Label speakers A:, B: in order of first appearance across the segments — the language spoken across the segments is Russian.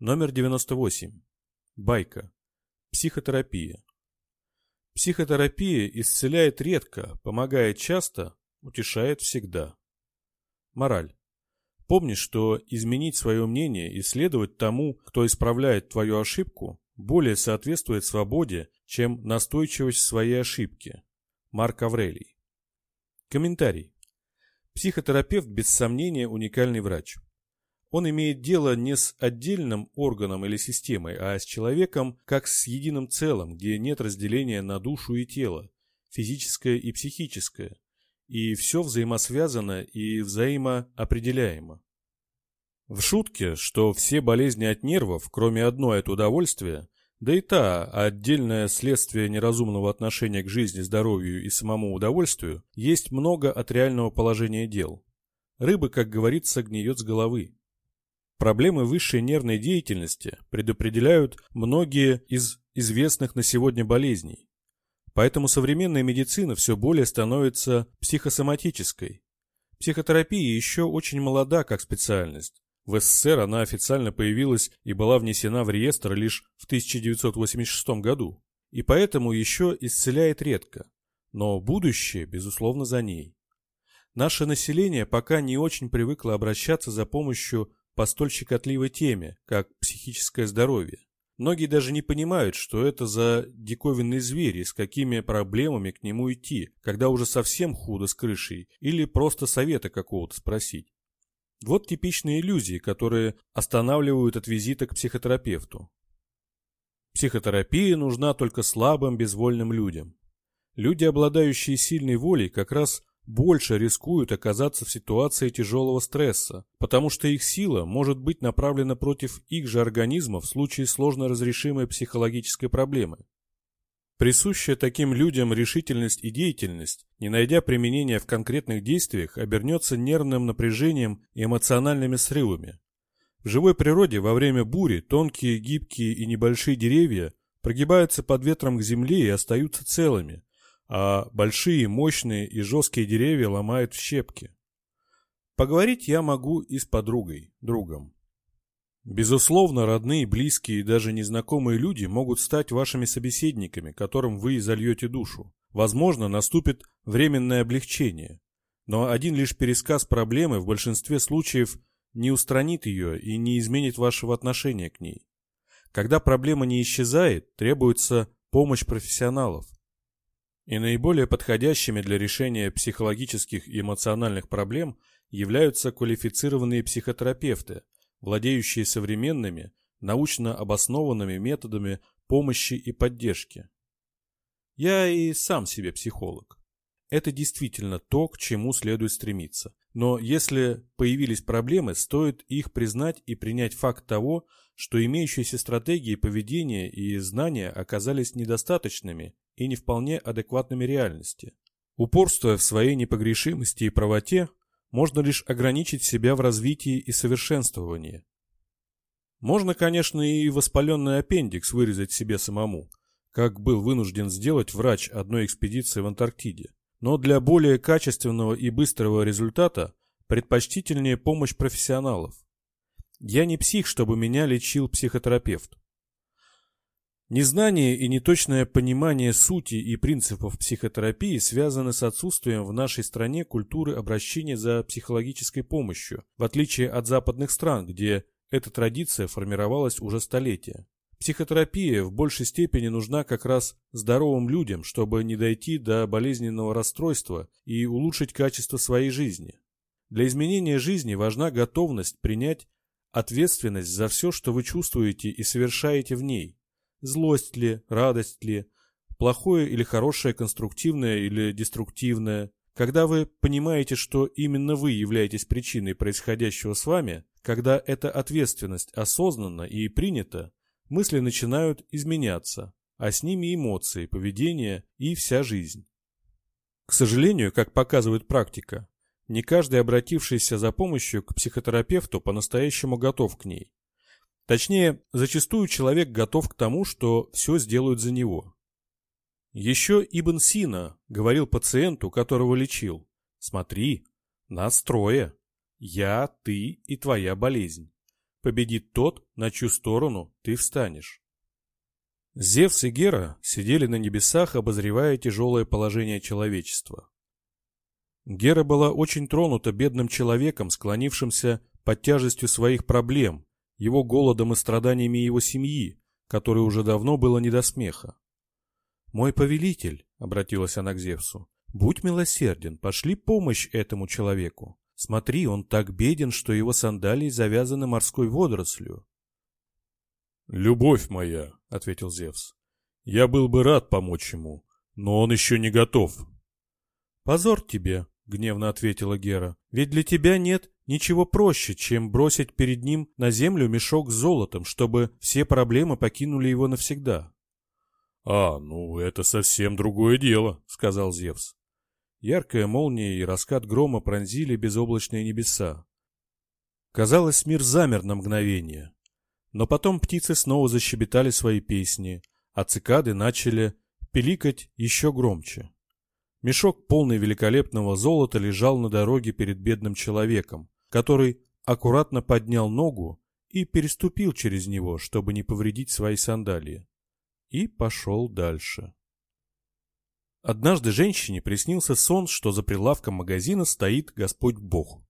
A: Номер 98. Байка. Психотерапия. Психотерапия исцеляет редко, помогает часто, утешает всегда. Мораль. Помни, что изменить свое мнение и следовать тому, кто исправляет твою ошибку, более соответствует свободе, чем настойчивость в своей ошибке. Марк Аврелий. Комментарий. Психотерапевт без сомнения уникальный врач. Он имеет дело не с отдельным органом или системой, а с человеком как с единым целым, где нет разделения на душу и тело, физическое и психическое, и все взаимосвязано и взаимоопределяемо. В шутке, что все болезни от нервов, кроме одной от удовольствия, да и та отдельное следствие неразумного отношения к жизни, здоровью и самому удовольствию, есть много от реального положения дел. Рыба, как говорится, гниет с головы. Проблемы высшей нервной деятельности предопределяют многие из известных на сегодня болезней. Поэтому современная медицина все более становится психосоматической. Психотерапия еще очень молода как специальность. В СССР она официально появилась и была внесена в реестр лишь в 1986 году. И поэтому еще исцеляет редко. Но будущее, безусловно, за ней. Наше население пока не очень привыкло обращаться за помощью по столь щекотливой теме, как психическое здоровье. Многие даже не понимают, что это за диковинный зверь и с какими проблемами к нему идти, когда уже совсем худо с крышей, или просто совета какого-то спросить. Вот типичные иллюзии, которые останавливают от визита к психотерапевту. Психотерапия нужна только слабым, безвольным людям. Люди, обладающие сильной волей, как раз больше рискуют оказаться в ситуации тяжелого стресса, потому что их сила может быть направлена против их же организма в случае сложно разрешимой психологической проблемы. Присущая таким людям решительность и деятельность, не найдя применения в конкретных действиях, обернется нервным напряжением и эмоциональными срывами. В живой природе во время бури тонкие, гибкие и небольшие деревья прогибаются под ветром к земле и остаются целыми, а большие, мощные и жесткие деревья ломают в щепки. Поговорить я могу и с подругой, другом. Безусловно, родные, близкие и даже незнакомые люди могут стать вашими собеседниками, которым вы зальете душу. Возможно, наступит временное облегчение. Но один лишь пересказ проблемы в большинстве случаев не устранит ее и не изменит вашего отношения к ней. Когда проблема не исчезает, требуется помощь профессионалов. И наиболее подходящими для решения психологических и эмоциональных проблем являются квалифицированные психотерапевты, владеющие современными, научно обоснованными методами помощи и поддержки. Я и сам себе психолог. Это действительно то, к чему следует стремиться. Но если появились проблемы, стоит их признать и принять факт того, что имеющиеся стратегии поведения и знания оказались недостаточными и не вполне адекватными реальности. Упорствуя в своей непогрешимости и правоте, можно лишь ограничить себя в развитии и совершенствовании. Можно, конечно, и воспаленный аппендикс вырезать себе самому, как был вынужден сделать врач одной экспедиции в Антарктиде. Но для более качественного и быстрого результата предпочтительнее помощь профессионалов. Я не псих, чтобы меня лечил психотерапевт. Незнание и неточное понимание сути и принципов психотерапии связаны с отсутствием в нашей стране культуры обращения за психологической помощью, в отличие от западных стран, где эта традиция формировалась уже столетия. Психотерапия в большей степени нужна как раз здоровым людям, чтобы не дойти до болезненного расстройства и улучшить качество своей жизни. Для изменения жизни важна готовность принять ответственность за все, что вы чувствуете и совершаете в ней, Злость ли, радость ли, плохое или хорошее, конструктивное или деструктивное. Когда вы понимаете, что именно вы являетесь причиной происходящего с вами, когда эта ответственность осознанна и принята, мысли начинают изменяться, а с ними эмоции, поведение и вся жизнь. К сожалению, как показывает практика, не каждый обратившийся за помощью к психотерапевту по-настоящему готов к ней. Точнее, зачастую человек готов к тому, что все сделают за него. Еще Ибн Сина говорил пациенту, которого лечил, «Смотри, нас трое. Я, ты и твоя болезнь. Победит тот, на чью сторону ты встанешь. Зевс и Гера сидели на небесах, обозревая тяжелое положение человечества. Гера была очень тронута бедным человеком, склонившимся под тяжестью своих проблем, его голодом и страданиями его семьи, которой уже давно было не до смеха. «Мой повелитель», — обратилась она к Зевсу, — «будь милосерден, пошли помощь этому человеку. Смотри, он так беден, что его сандалии завязаны морской водорослью».
B: «Любовь моя», — ответил Зевс, — «я был бы рад помочь ему, но он еще не готов».
A: «Позор тебе», — гневно ответила Гера, — «ведь для тебя нет ничего проще, чем бросить перед ним на землю мешок с золотом, чтобы все проблемы покинули его навсегда».
B: «А, ну это совсем другое дело», — сказал Зевс.
A: Яркая молния и раскат грома пронзили безоблачные небеса. Казалось, мир замер на мгновение. Но потом птицы снова защебетали свои песни, а цикады начали пиликать еще громче. Мешок, полный великолепного золота, лежал на дороге перед бедным человеком, который аккуратно поднял ногу и переступил через него, чтобы не повредить свои сандалии и пошел дальше. Однажды женщине приснился сон, что за прилавком магазина стоит Господь Бог.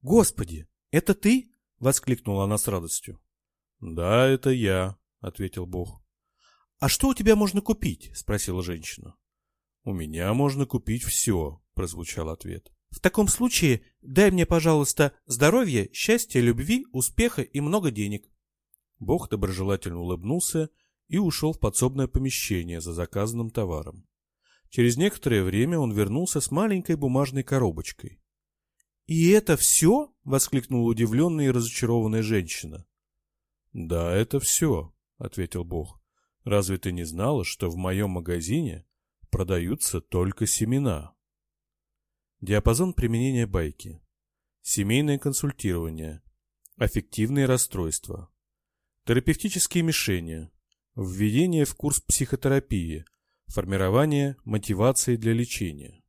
A: «Господи, это ты?» — воскликнула она с радостью.
B: «Да, это я», — ответил Бог.
A: «А что у тебя можно купить?» — спросила женщина.
B: «У меня можно купить все», — прозвучал ответ.
A: «В таком случае дай мне, пожалуйста, здоровья, счастья, любви, успеха и много денег». Бог доброжелательно улыбнулся и ушел в подсобное помещение за заказанным товаром. Через некоторое время он вернулся с маленькой бумажной коробочкой. «И это все?» — воскликнула удивленная и разочарованная женщина.
B: «Да, это все», — ответил Бог. «Разве ты не знала, что в моем магазине продаются только семена?»
A: Диапазон применения байки. Семейное консультирование. Аффективные расстройства. Терапевтические мишени. Введение в курс психотерапии. Формирование мотивации для лечения.